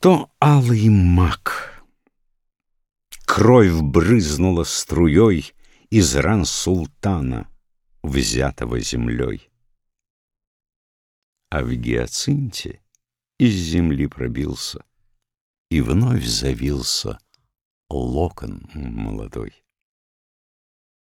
То алый мак. Кровь брызнула струей Из ран султана, взятого землей. А в гиацинте из земли пробился И вновь завился локон молодой.